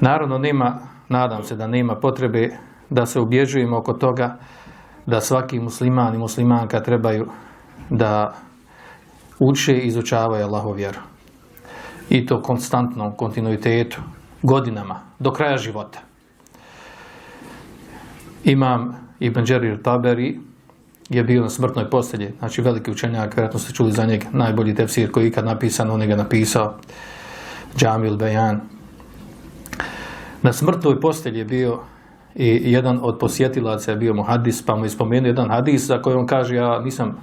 Naravno, nema, nadam se da nema potrebe da se ubježujemo oko toga da svaki musliman i muslimanka trebaju da uče i izučavaju Allahu vjeru. I to konstantnom kontinuitetu, godinama, do kraja života. Imam Ibn Đerir Taberi je bio na smrtnoj postelji, znači veliki učenjak, vjerojatno ste čuli za njeg, najbolji tefsir koji je ikad napisan, on je ga napisao, Džamil Bejan. Na smrtnoj postelji je bio i jedan od posjetilaca je bio mu hadis, pa mu je spomenuo jedan hadis za koji on kaže, ja nisam,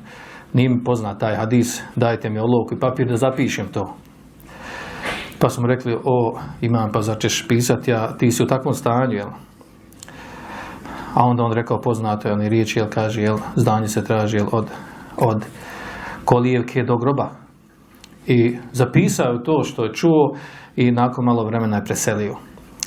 nije mi poznat taj hadis, dajte mi olovku i papir da zapišem to. Pa smo rekli, o, imam, pa zar pisati, ja, ti si u takvom stanju, jel? A onda on rekao, poznato je oni riječi, jel, kaže, jel, zdanje se traži, jel, od, od kolijevke do groba. I zapisao to što je čuo i nakon malo vremena je preselio.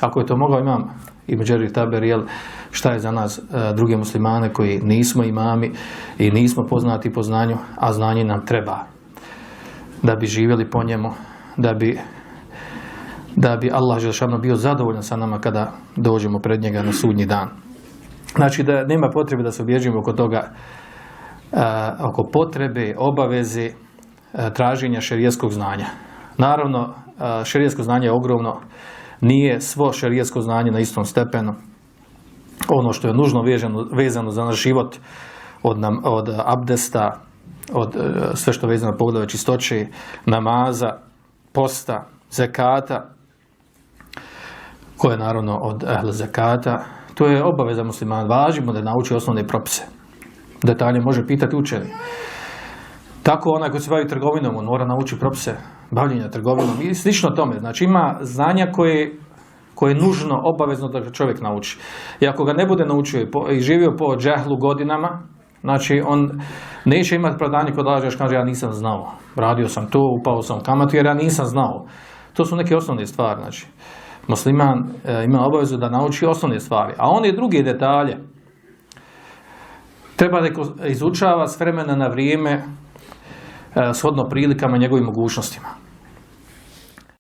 Ako je to mogao, imam i Međeri Taber, jel, šta je za nas e, druge muslimane koji nismo imami i nismo poznati po znanju, a znanje nam treba da bi živjeli po njemu, da bi da bi Allah Želšano bio zadovoljan sa nama kada dođemo pred njega na sudnji dan. Znači da nema potrebe da se objeđujemo oko toga, e, oko potrebe, obaveze, e, traženja šerijeskog znanja. Naravno, e, šerijesko znanje je ogromno, nije svo šerijesko znanje na istom stepenu. Ono što je nužno vezano, vezano za naš život od, nam, od abdesta, od sve što je vezano pogleda čistoće, namaza, posta, zekata, koje je naravno od ehle zekata, to je obaveza muslimana. Važimo da nauči osnovne propise. Detalje može pitati učeni. Tako onaj koji se bavi trgovinom, on mora naučiti propise bavljenja trgovinom i slično tome. Znači ima znanja koje, koje je nužno, obavezno da čovjek nauči. I ako ga ne bude naučio i živio po džehlu godinama, znači on neće imati prodanje kod lažeš, kaže ja nisam znao. Radio sam to, upao sam kamatu jer ja nisam znao. To su neke osnovne stvari. Znači musliman e, ima obavezu da nauči osnovne stvari. A one druge detalje treba da izučava s vremena na vrijeme shodno prilikama njegovim mogućnostima.